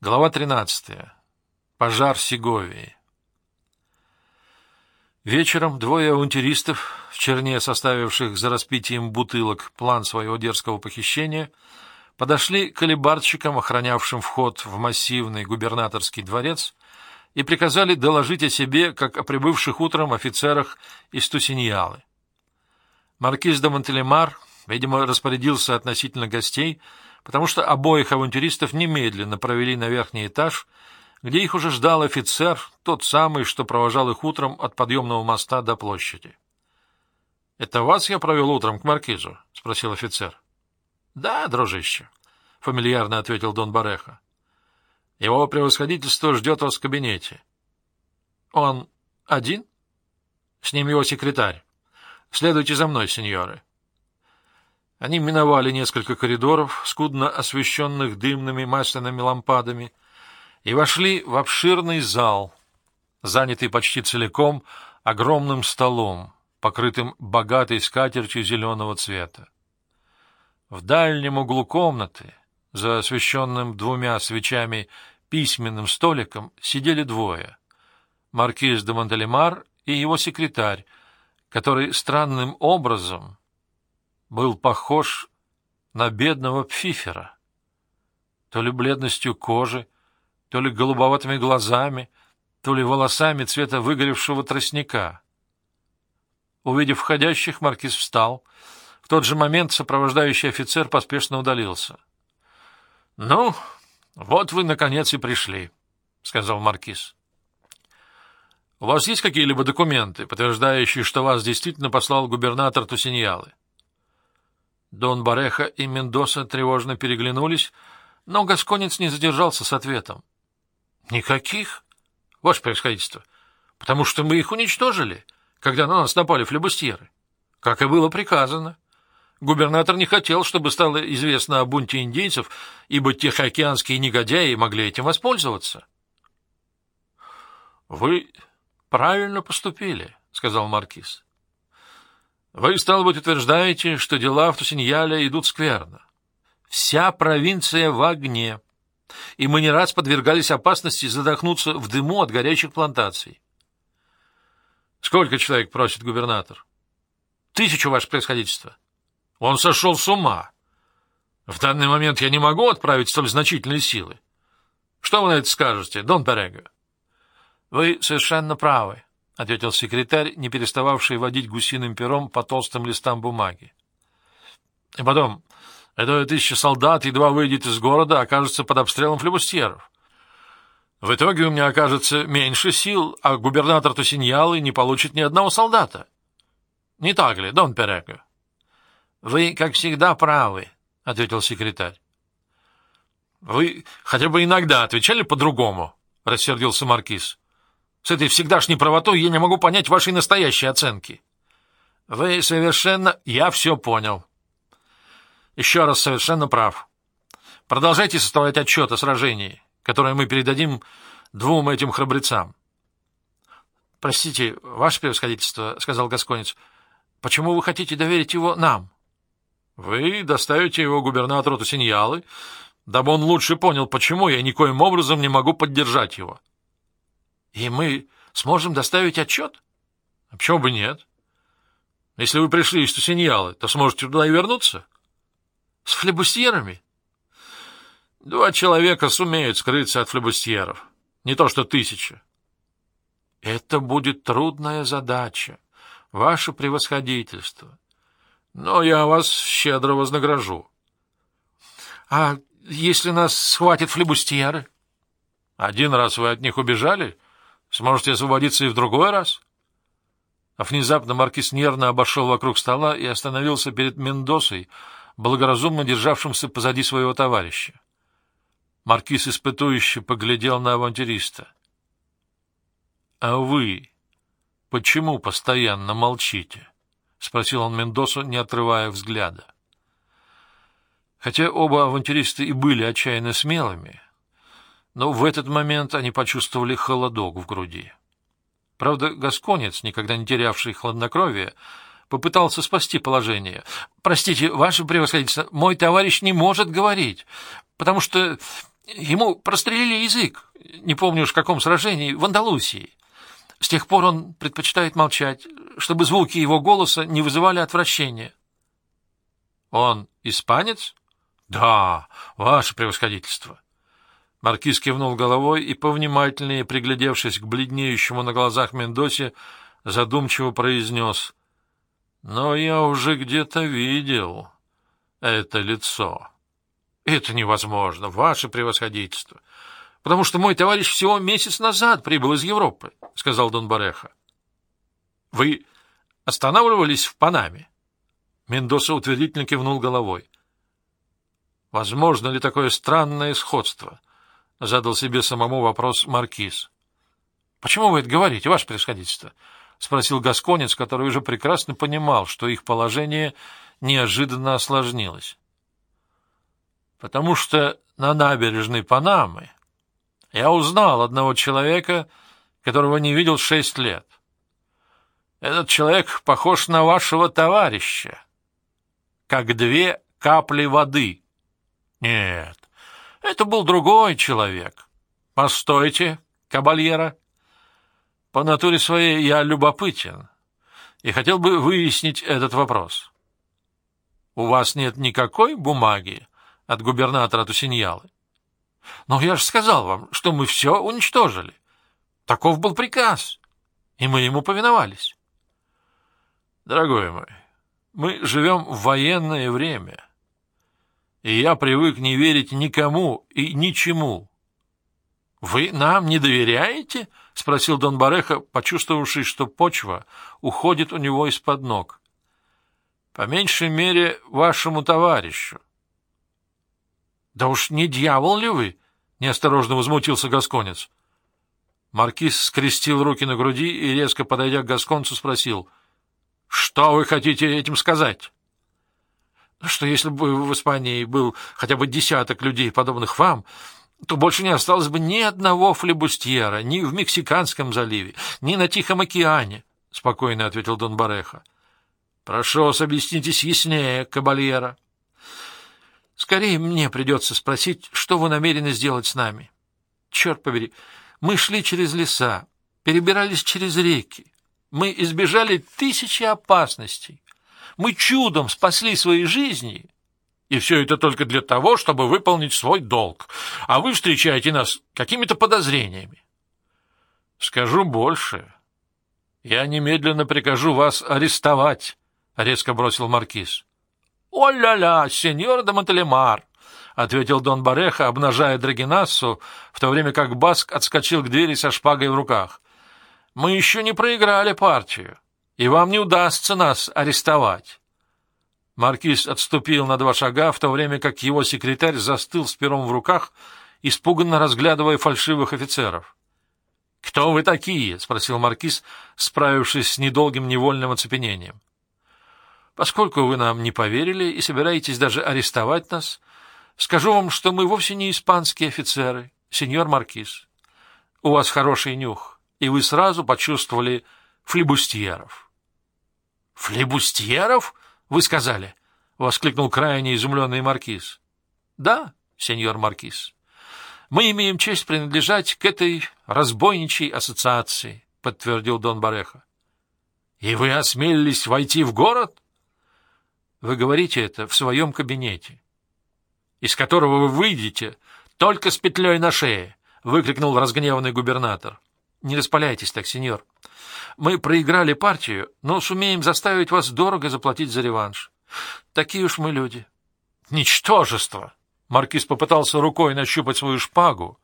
Глава 13. Пожар Сеговии. Вечером двое авантюристов, в черне составивших за распитием бутылок план своего дерзкого похищения, подошли к алибарщикам, охранявшим вход в массивный губернаторский дворец, и приказали доложить о себе, как о прибывших утром офицерах из Тусиньялы. Маркиз де Монтелемар, видимо, распорядился относительно гостей — потому что обоих авантюристов немедленно провели на верхний этаж, где их уже ждал офицер, тот самый, что провожал их утром от подъемного моста до площади. — Это вас я провел утром к маркизу? — спросил офицер. — Да, дружище, — фамильярно ответил Дон Бареха. — Его превосходительство ждет вас в кабинете. — Он один? — С ним его секретарь. Следуйте за мной, сеньоры. — они миновали несколько коридоров, скудно освещенных дымными масляными лампадами, и вошли в обширный зал, занятый почти целиком огромным столом, покрытым богатой скатертью зеленого цвета. В дальнем углу комнаты, за освещенным двумя свечами письменным столиком, сидели двое — маркиз де Монтелемар и его секретарь, который странным образом был похож на бедного пфифера. То ли бледностью кожи, то ли голубоватыми глазами, то ли волосами цвета выгоревшего тростника. Увидев входящих, маркиз встал. В тот же момент сопровождающий офицер поспешно удалился. — Ну, вот вы, наконец, и пришли, — сказал маркиз. — У вас есть какие-либо документы, подтверждающие, что вас действительно послал губернатор Тусиньялы? Дон Бареха и Мендоса тревожно переглянулись, но Гасконец не задержался с ответом. — Никаких, ваше происходительство, потому что мы их уничтожили, когда на нас напали флебустьеры, как и было приказано. Губернатор не хотел, чтобы стало известно о бунте индейцев, ибо тихоокеанские негодяи могли этим воспользоваться. — Вы правильно поступили, — сказал Маркиз. Вы, стало быть, утверждаете, что дела в Тусиньяле идут скверно. Вся провинция в огне, и мы не раз подвергались опасности задохнуться в дыму от горячих плантаций. Сколько человек просит губернатор? Тысячу, ваше происходительство. Он сошел с ума. В данный момент я не могу отправить столь значительные силы. Что вы на это скажете, Дон Перего? Вы совершенно правы. — ответил секретарь, не перестававший водить гусиным пером по толстым листам бумаги. — И потом, это тысяча солдат едва выйдет из города, окажется под обстрелом флебустьеров. В итоге у меня окажется меньше сил, а губернатор Тусиньялы не получит ни одного солдата. Не так ли, Дон Перего? — Вы, как всегда, правы, — ответил секретарь. — Вы хотя бы иногда отвечали по-другому, — рассердился маркиз. С этой всегдашней правотой я не могу понять вашей настоящей оценки. Вы совершенно... Я все понял. Еще раз совершенно прав. Продолжайте составлять отчет о сражении, которое мы передадим двум этим храбрецам. — Простите, ваше превосходительство, — сказал Гасконец, — почему вы хотите доверить его нам? — Вы доставите его губернатору Тусиньялы, дабы он лучше понял, почему я никоим образом не могу поддержать его. И мы сможем доставить отчет? А почему бы нет? Если вы пришли из Тусиньялы, то сможете туда и вернуться? С флебустьерами? Два человека сумеют скрыться от флебустьеров. Не то что тысяча. Это будет трудная задача, ваше превосходительство. Но я вас щедро вознагражу. А если нас схватят флебустьеры? Один раз вы от них убежали — Сможете освободиться и в другой раз? А внезапно маркиз нервно обошел вокруг стола и остановился перед Мендосой, благоразумно державшимся позади своего товарища. Маркиз испытующе поглядел на авантюриста. — А вы почему постоянно молчите? — спросил он Мендосу, не отрывая взгляда. Хотя оба авантюриста и были отчаянно смелыми, но в этот момент они почувствовали холодок в груди. Правда, Гасконец, никогда не терявший хладнокровие, попытался спасти положение. «Простите, ваше превосходительство, мой товарищ не может говорить, потому что Ему прострелили язык, не помню уж в каком сражении, в Андалусии. С тех пор он предпочитает молчать, чтобы звуки его голоса не вызывали отвращения. — Он испанец? — Да, ваше превосходительство. Маркиз кивнул головой и, повнимательнее приглядевшись к бледнеющему на глазах Мендосе, задумчиво произнес. — Но я уже где-то видел это лицо. — Это невозможно, ваше превосходительство, потому что мой товарищ всего месяц назад прибыл из Европы, — сказал Дон Бареха. — Вы останавливались в Панаме? Мендоса утвердительно кивнул головой. — Возможно ли такое странное сходство? — задал себе самому вопрос Маркиз. — Почему вы это говорите, ваше превосходительство? — спросил Гасконец, который уже прекрасно понимал, что их положение неожиданно осложнилось. — Потому что на набережной Панамы я узнал одного человека, которого не видел шесть лет. Этот человек похож на вашего товарища, как две капли воды. Нет, это был другой человек. Постойте, кабальера. По натуре своей я любопытен и хотел бы выяснить этот вопрос. У вас нет никакой бумаги от губернатора Тусиньялы? Но я же сказал вам, что мы все уничтожили. Таков был приказ, и мы ему повиновались. Дорогой мой, мы живем в военное время, и я привык не верить никому и ничему. — Вы нам не доверяете? — спросил Дон Бареха, почувствовавший, что почва уходит у него из-под ног. — По меньшей мере, вашему товарищу. — Да уж не дьявол ли вы? — неосторожно возмутился Гасконец. Маркиз скрестил руки на груди и, резко подойдя к Гасконцу, спросил, — Что вы хотите этим сказать? Что если бы в Испании был хотя бы десяток людей, подобных вам, то больше не осталось бы ни одного флебустьера ни в Мексиканском заливе, ни на Тихом океане, — спокойно ответил Дон Бареха. — Прошу вас, объяснитесь яснее, кабальера. — Скорее мне придется спросить, что вы намерены сделать с нами. Черт побери, мы шли через леса, перебирались через реки, мы избежали тысячи опасностей. Мы чудом спасли свои жизни, и все это только для того, чтобы выполнить свой долг, а вы встречаете нас какими-то подозрениями. Скажу больше. Я немедленно прикажу вас арестовать, — резко бросил маркиз. — О-ля-ля, сеньор де Монтелемар! — ответил Дон Бареха, обнажая Драгинассу, в то время как Баск отскочил к двери со шпагой в руках. — Мы еще не проиграли партию и вам не удастся нас арестовать. Маркиз отступил на два шага, в то время как его секретарь застыл с пером в руках, испуганно разглядывая фальшивых офицеров. — Кто вы такие? — спросил маркиз, справившись с недолгим невольным оцепенением. — Поскольку вы нам не поверили и собираетесь даже арестовать нас, скажу вам, что мы вовсе не испанские офицеры, сеньор маркиз. У вас хороший нюх, и вы сразу почувствовали флебустьеров. — «Флебустьеров, вы сказали?» — воскликнул крайне изумленный маркиз. «Да, сеньор маркиз. Мы имеем честь принадлежать к этой разбойничьей ассоциации», — подтвердил Дон Бареха. «И вы осмелились войти в город?» «Вы говорите это в своем кабинете, из которого вы выйдете только с петлей на шее», — выкрикнул разгневанный губернатор. «Не распаляйтесь так, сеньор. Мы проиграли партию, но сумеем заставить вас дорого заплатить за реванш. Такие уж мы люди. Ничтожество! Маркиз попытался рукой нащупать свою шпагу,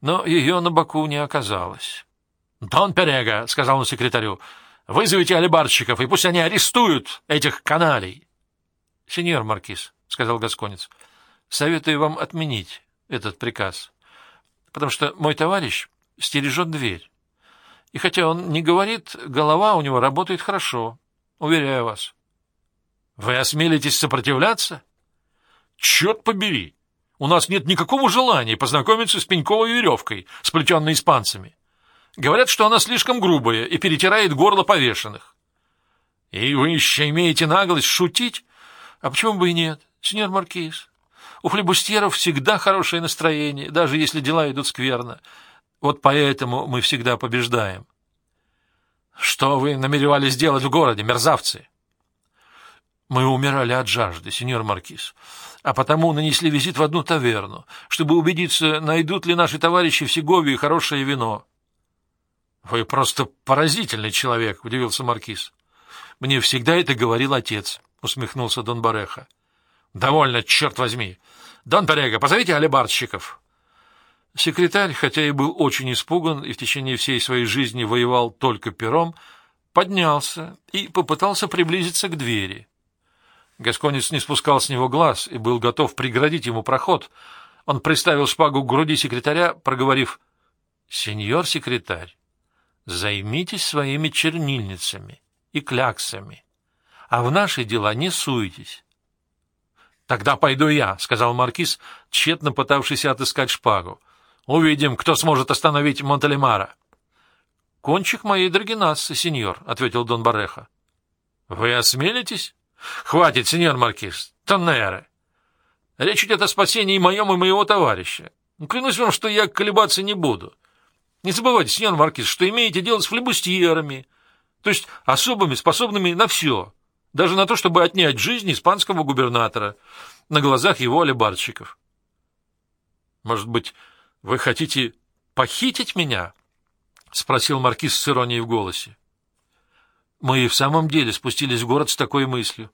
но ее на боку не оказалось. — Дон Перега, — сказал он секретарю, — вызовите алибарщиков, и пусть они арестуют этих каналей. — Сеньор Маркиз, — сказал Гасконец, — советую вам отменить этот приказ, потому что мой товарищ стережет дверь. И хотя он не говорит, голова у него работает хорошо, уверяю вас. Вы осмелитесь сопротивляться? Черт побери! У нас нет никакого желания познакомиться с пеньковой веревкой, сплетенной испанцами. Говорят, что она слишком грубая и перетирает горло повешенных. И вы еще имеете наглость шутить? А почему бы и нет, сеньор Маркиз? У флебустьеров всегда хорошее настроение, даже если дела идут скверно. Вот поэтому мы всегда побеждаем. Что вы намеревались делать в городе, мерзавцы? Мы умирали от жажды, сеньор Маркиз, а потому нанесли визит в одну таверну, чтобы убедиться, найдут ли наши товарищи в Сеговии хорошее вино. Вы просто поразительный человек, удивился Маркиз. Мне всегда это говорил отец, усмехнулся Дон Бареха. Довольно, черт возьми. Дон Парега, позовите алибардщиков. Секретарь, хотя и был очень испуган и в течение всей своей жизни воевал только пером, поднялся и попытался приблизиться к двери. Гасконец не спускал с него глаз и был готов преградить ему проход. Он приставил шпагу к груди секретаря, проговорив «Сеньор секретарь, займитесь своими чернильницами и кляксами, а в наши дела не суетесь». «Тогда пойду я», — сказал маркиз, тщетно пытавшийся отыскать шпагу. Увидим, кто сможет остановить Монтелемара. — Кончик моей драгинассы, сеньор, — ответил Дон Бареха. — Вы осмелитесь? — Хватит, сеньор Маркиз. Тоннеры. Речь идет о спасении моем и моего товарища. Клянусь вам, что я колебаться не буду. Не забывайте, сеньор Маркиз, что имеете дело с флебустьерами, то есть особыми, способными на все, даже на то, чтобы отнять жизнь испанского губернатора на глазах его алибарщиков. Может быть, «Вы хотите похитить меня?» — спросил маркиз с иронией в голосе. Мы и в самом деле спустились в город с такой мыслью.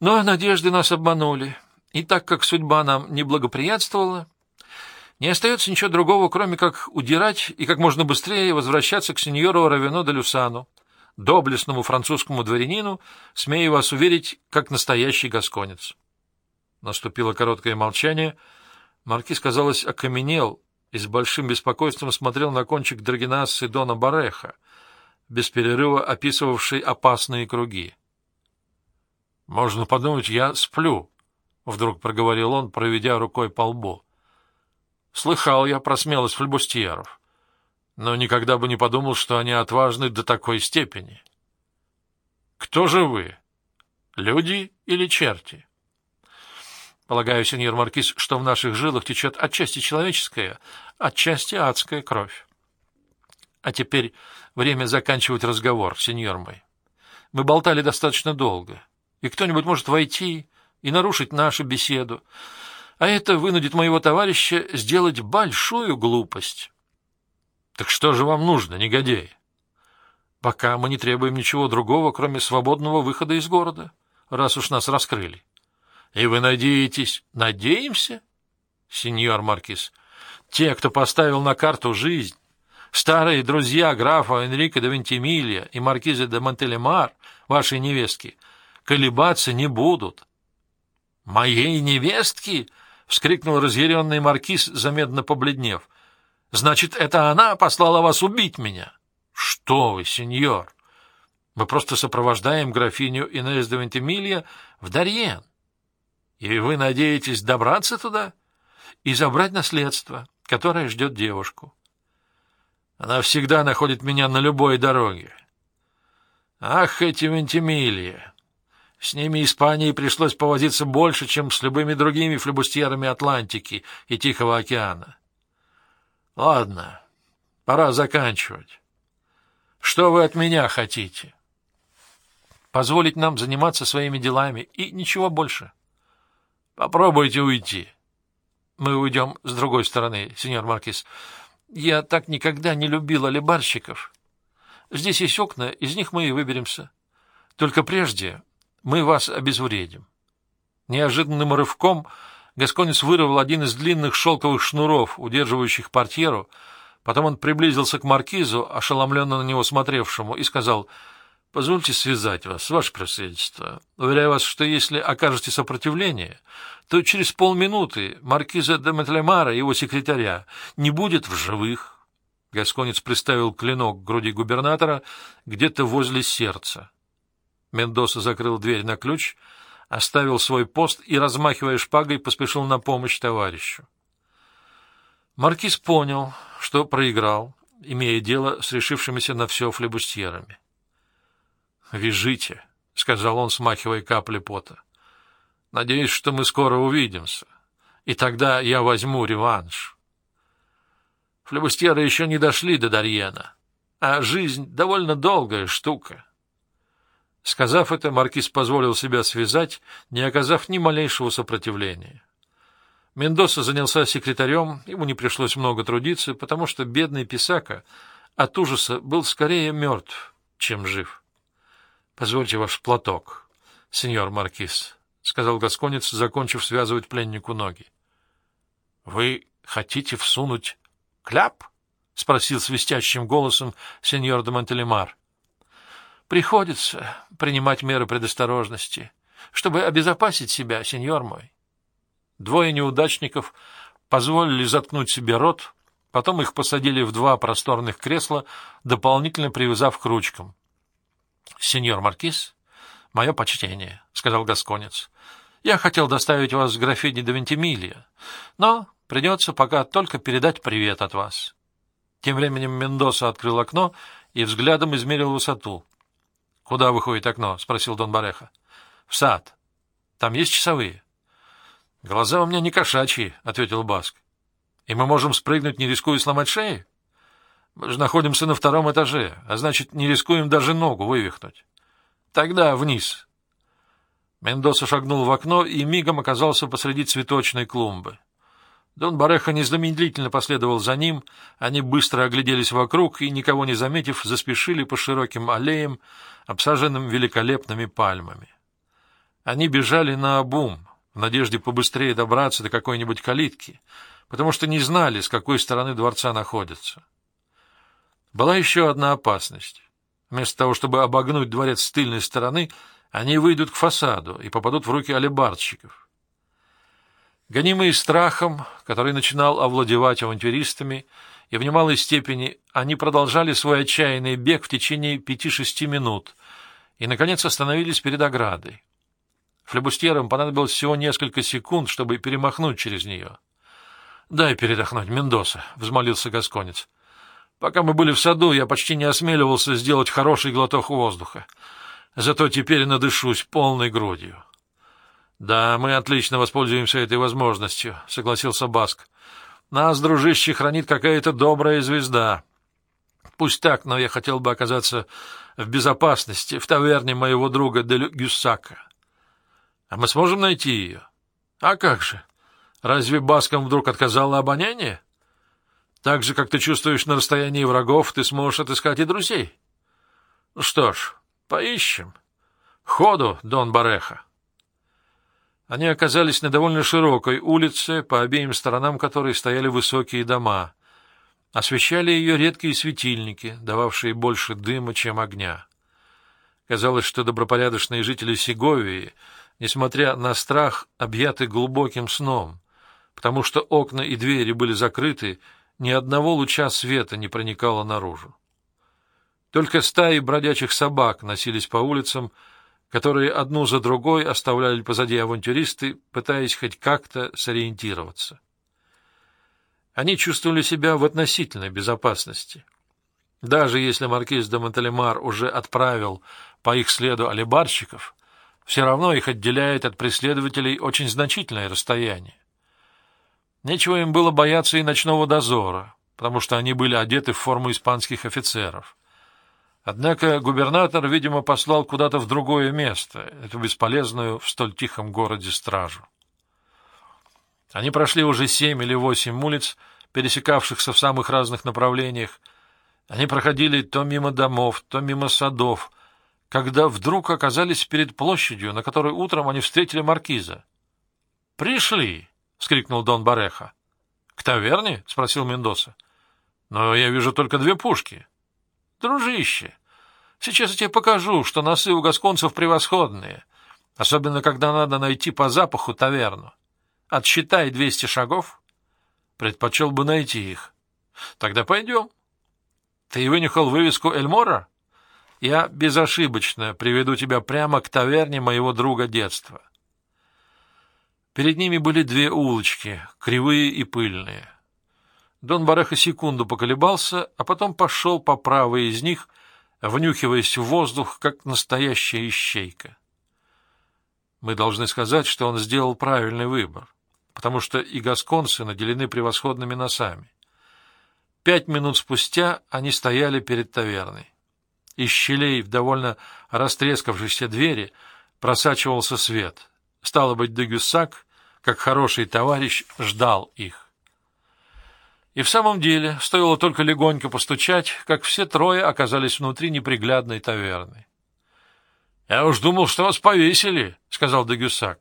Но надежды нас обманули, и так как судьба нам не благоприятствовала, не остается ничего другого, кроме как удирать и как можно быстрее возвращаться к сеньору Равено де Люсану, доблестному французскому дворянину, смею вас уверить, как настоящий гасконец. Наступило короткое молчание — Маркиз, казалось, окаменел и с большим беспокойством смотрел на кончик драгинассы Дона Бареха, без перерыва описывавший опасные круги. «Можно подумать, я сплю», — вдруг проговорил он, проведя рукой по лбу. «Слыхал я про смелость флебустьеров, но никогда бы не подумал, что они отважны до такой степени. Кто же вы, люди или черти?» Полагаю, сеньор Маркиз, что в наших жилах течет отчасти человеческая, отчасти адская кровь. А теперь время заканчивать разговор, сеньор мой. Мы болтали достаточно долго, и кто-нибудь может войти и нарушить нашу беседу, а это вынудит моего товарища сделать большую глупость. Так что же вам нужно, негодяй? Пока мы не требуем ничего другого, кроме свободного выхода из города, раз уж нас раскрыли. И вы надеетесь? Надеемся? Сеньор Маркиз, те, кто поставил на карту жизнь, старые друзья графа Энрико де Вентимилья и маркиза де Монтелемар, вашей невестки, колебаться не будут. «Моей невестки?» — вскрикнул разъяренный маркиз, замедленно побледнев. «Значит, это она послала вас убить меня?» «Что вы, сеньор! Мы просто сопровождаем графиню Инес де Вентимилья в Дарьен. И вы надеетесь добраться туда и забрать наследство, которое ждет девушку. Она всегда находит меня на любой дороге. Ах, эти Вентимилия! С ними Испании пришлось повозиться больше, чем с любыми другими флебустьерами Атлантики и Тихого океана. Ладно, пора заканчивать. Что вы от меня хотите? Позволить нам заниматься своими делами и ничего больше. — Попробуйте уйти. Мы уйдем с другой стороны, сеньор Маркиз. Я так никогда не любил алибарщиков. Здесь есть окна, из них мы и выберемся. Только прежде мы вас обезвредим. Неожиданным рывком Гасконец вырвал один из длинных шелковых шнуров, удерживающих портьеру, потом он приблизился к маркизу, ошеломленно на него смотревшему, и сказал — Позвольте связать вас, ваше просвидетельство. Уверяю вас, что если окажете сопротивление, то через полминуты маркиза де Метлемара и его секретаря не будет в живых. Гасконец приставил клинок к груди губернатора где-то возле сердца. Мендоса закрыл дверь на ключ, оставил свой пост и, размахивая шпагой, поспешил на помощь товарищу. Маркиз понял, что проиграл, имея дело с решившимися на все флебустьерами. «Вяжите», — сказал он, смахивая капли пота. «Надеюсь, что мы скоро увидимся. и тогда я возьму реванш. Флебустьеры еще не дошли до Дарьена, а жизнь — довольно долгая штука. Сказав это, маркиз позволил себя связать, не оказав ни малейшего сопротивления. Мендоса занялся секретарем, ему не пришлось много трудиться, потому что бедный Писака от ужаса был скорее мертв, чем жив. — Позвольте ваш платок, сеньор маркиз, — сказал Гасконец, закончив связывать пленнику ноги. Вы хотите всунуть кляп? — спросил свистящим голосом сеньор де Монтелемар. — Приходится принимать меры предосторожности, чтобы обезопасить себя, сеньор мой. Двое неудачников позволили заткнуть себе рот, потом их посадили в два просторных кресла, дополнительно привязав к ручкам. — Сеньор Маркиз, мое почтение, — сказал Гасконец. — Я хотел доставить вас к графине де Вентимилия, но Придется пока только передать привет от вас. Тем временем Мендоса открыл окно и взглядом измерил высоту. — Куда выходит окно? — спросил Дон Бареха. — В сад. Там есть часовые? — Глаза у меня не кошачьи, — ответил Баск. — И мы можем спрыгнуть, не рискуя сломать шеи? Мы же находимся на втором этаже, а значит, не рискуем даже ногу вывихнуть. Тогда вниз. Мендоса шагнул в окно и мигом оказался посреди цветочной клумбы. Дон Бареха незамедлительно последовал за ним, они быстро огляделись вокруг и, никого не заметив, заспешили по широким аллеям, обсаженным великолепными пальмами. Они бежали на обум, в надежде побыстрее добраться до какой-нибудь калитки, потому что не знали, с какой стороны дворца находятся. Была еще одна опасность. Вместо того, чтобы обогнуть дворец с тыльной стороны, они выйдут к фасаду и попадут в руки алебардщиков. Гонимые страхом, который начинал овладевать авантюристами, и в немалой степени они продолжали свой отчаянный бег в течение пяти-шести минут и, наконец, остановились перед оградой. Флебустьерам понадобилось всего несколько секунд, чтобы перемахнуть через нее. — Дай передохнуть, Мендоса, — взмолился Гасконец. — Пока мы были в саду, я почти не осмеливался сделать хороший глоток воздуха. Зато теперь надышусь полной грудью. — Да, мы отлично воспользуемся этой возможностью, — согласился Баск. — Нас, дружище, хранит какая-то добрая звезда. Пусть так, но я хотел бы оказаться в безопасности в таверне моего друга Дель Гюссака. А мы сможем найти ее? А как же? Разве Баскам вдруг отказало обоняние? Так же, как ты чувствуешь на расстоянии врагов, ты сможешь отыскать и друзей. Ну что ж, поищем. Ходу, Дон Бареха. Они оказались на довольно широкой улице, по обеим сторонам которой стояли высокие дома. Освещали ее редкие светильники, дававшие больше дыма, чем огня. Казалось, что добропорядочные жители Сеговии, несмотря на страх, объяты глубоким сном, потому что окна и двери были закрыты, ни одного луча света не проникало наружу. Только стаи бродячих собак носились по улицам, которые одну за другой оставляли позади авантюристы, пытаясь хоть как-то сориентироваться. Они чувствовали себя в относительной безопасности. Даже если маркиз де Монталемар уже отправил по их следу алибарщиков, все равно их отделяет от преследователей очень значительное расстояние. Нечего им было бояться и ночного дозора, потому что они были одеты в форму испанских офицеров. Однако губернатор, видимо, послал куда-то в другое место, эту бесполезную в столь тихом городе стражу. Они прошли уже семь или восемь улиц, пересекавшихся в самых разных направлениях. Они проходили то мимо домов, то мимо садов, когда вдруг оказались перед площадью, на которой утром они встретили маркиза. «Пришли!» — вскрикнул Дон Бареха. «К таверне?» — спросил Мендоса. «Но я вижу только две пушки». «Дружище, сейчас я тебе покажу, что носы у гасконцев превосходные, особенно когда надо найти по запаху таверну. Отсчитай двести шагов. Предпочел бы найти их. Тогда пойдем. Ты вынюхал вывеску Эльмора? Я безошибочно приведу тебя прямо к таверне моего друга детства». Перед ними были две улочки, кривые и пыльные. Дон Бареха секунду поколебался, а потом пошел по правой из них, внюхиваясь в воздух, как настоящая ищейка. Мы должны сказать, что он сделал правильный выбор, потому что и гасконцы наделены превосходными носами. Пять минут спустя они стояли перед таверной. Из щелей в довольно растрескавшейся двери просачивался свет. Стало быть, Дегюссак, как хороший товарищ, ждал их. И в самом деле, стоило только легонько постучать, как все трое оказались внутри неприглядной таверны. — Я уж думал, что вас повесили, — сказал Дегюсак.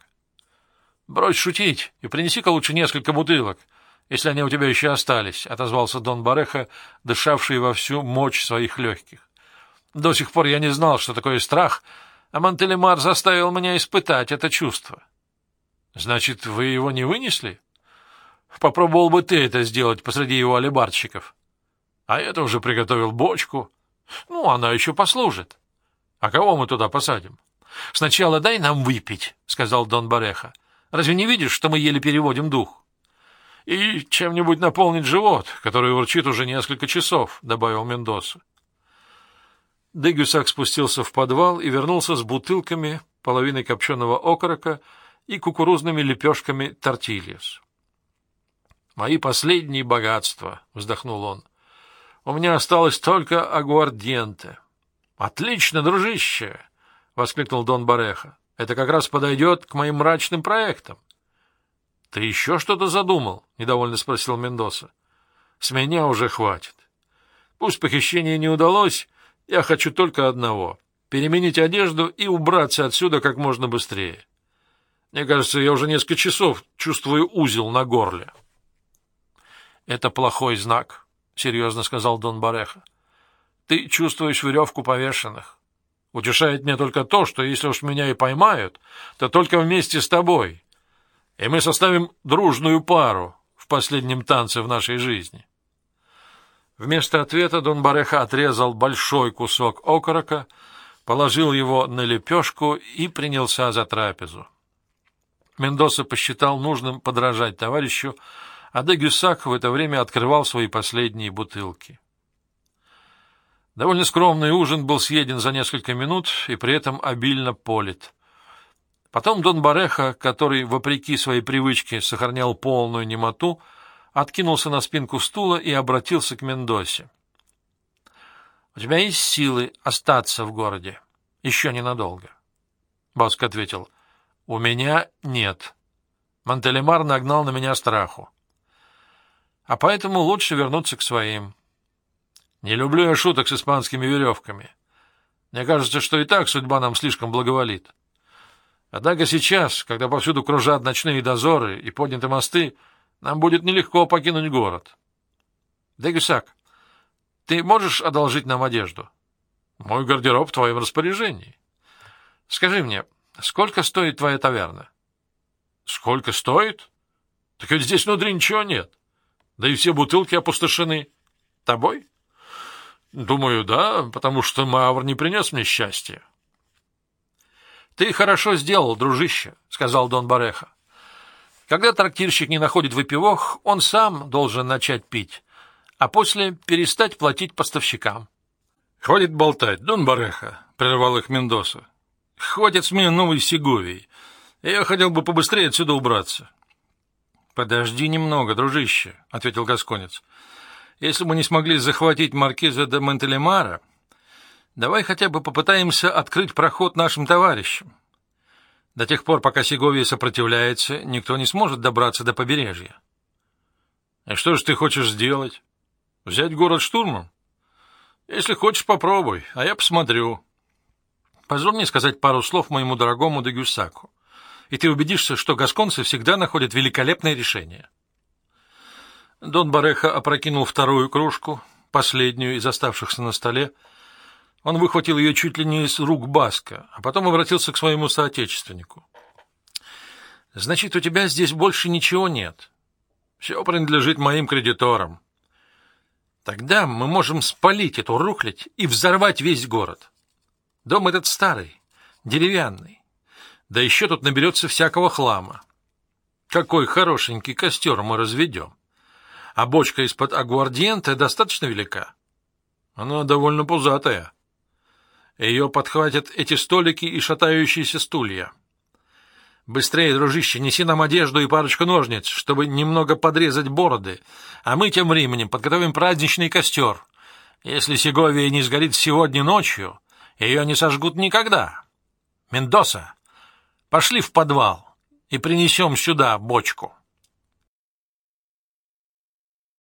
— Брось шутить и принеси-ка лучше несколько бутылок, если они у тебя еще остались, — отозвался Дон Бареха, дышавший во всю мощь своих легких. — До сих пор я не знал, что такое страх, а Монтелемар заставил меня испытать это чувство. — Значит, вы его не вынесли? — Попробовал бы ты это сделать посреди его алибарщиков. А это уже приготовил бочку. Ну, она еще послужит. А кого мы туда посадим? Сначала дай нам выпить, — сказал Дон Бареха. Разве не видишь, что мы еле переводим дух? И чем-нибудь наполнить живот, который урчит уже несколько часов, — добавил Мендоса. Дегюсак спустился в подвал и вернулся с бутылками, половиной копченого окорока и кукурузными лепешками тортильяс. Мои последние богатства, — вздохнул он. У меня осталось только агуардиенте. — Отлично, дружище! — воскликнул Дон Бареха. — Это как раз подойдет к моим мрачным проектам. — Ты еще что-то задумал? — недовольно спросил Мендоса. — С меня уже хватит. Пусть похищение не удалось, я хочу только одного — переменить одежду и убраться отсюда как можно быстрее. Мне кажется, я уже несколько часов чувствую узел на горле. — это плохой знак, — серьезно сказал Дон Бареха. — Ты чувствуешь веревку повешенных. Утешает мне только то, что если уж меня и поймают, то только вместе с тобой, и мы составим дружную пару в последнем танце в нашей жизни. Вместо ответа Дон Бареха отрезал большой кусок окорока, положил его на лепешку и принялся за трапезу. Мендоса посчитал нужным подражать товарищу, а де Гюссак в это время открывал свои последние бутылки. Довольно скромный ужин был съеден за несколько минут и при этом обильно полит. Потом Дон Бареха, который, вопреки своей привычке, сохранял полную немоту, откинулся на спинку стула и обратился к Мендосе. — У тебя есть силы остаться в городе? Еще ненадолго. Баск ответил. — У меня нет. Монтелемар нагнал на меня страху а поэтому лучше вернуться к своим. Не люблю я шуток с испанскими веревками. Мне кажется, что и так судьба нам слишком благоволит. Однако сейчас, когда повсюду кружат ночные дозоры и подняты мосты, нам будет нелегко покинуть город. Дегюсак, ты можешь одолжить нам одежду? Мой гардероб в твоем распоряжении. Скажи мне, сколько стоит твоя таверна? Сколько стоит? Так ведь здесь внутри ничего нет. Да и все бутылки опустошены. Тобой? Думаю, да, потому что Мавр не принес мне счастья. Ты хорошо сделал, дружище, сказал Дон Бареха. Когда трактирщик не находит выпивок, он сам должен начать пить, а после перестать платить поставщикам. Хватит болтать, Дон Бареха, прервал их Мендоса. Хватит с меня новой Сеговии. Я хотел бы побыстрее отсюда убраться. Подожди немного, дружище, ответил гасконец. Если мы не смогли захватить маркиза де Монтелемара, давай хотя бы попытаемся открыть проход нашим товарищам. До тех пор, пока Сеговия сопротивляется, никто не сможет добраться до побережья. И что же ты хочешь сделать? Взять город штурмом? Если хочешь, попробуй, а я посмотрю. Позволь мне сказать пару слов моему дорогому Дегюсаку и ты убедишься, что гасконцы всегда находят великолепное решение. Дон Бареха опрокинул вторую кружку, последнюю из оставшихся на столе. Он выхватил ее чуть ли не из рук Баска, а потом обратился к своему соотечественнику. — Значит, у тебя здесь больше ничего нет. Все принадлежит моим кредиторам. Тогда мы можем спалить эту рухлядь и взорвать весь город. Дом этот старый, деревянный. Да еще тут наберется всякого хлама. Какой хорошенький костер мы разведем. А бочка из-под агуардиента достаточно велика. Она довольно пузатая. Ее подхватят эти столики и шатающиеся стулья. Быстрее, дружище, неси нам одежду и парочку ножниц, чтобы немного подрезать бороды, а мы тем временем подготовим праздничный костер. Если Сеговия не сгорит сегодня ночью, ее не сожгут никогда. Мендоса, пошли в подвал и принесем сюда бочку.